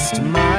just my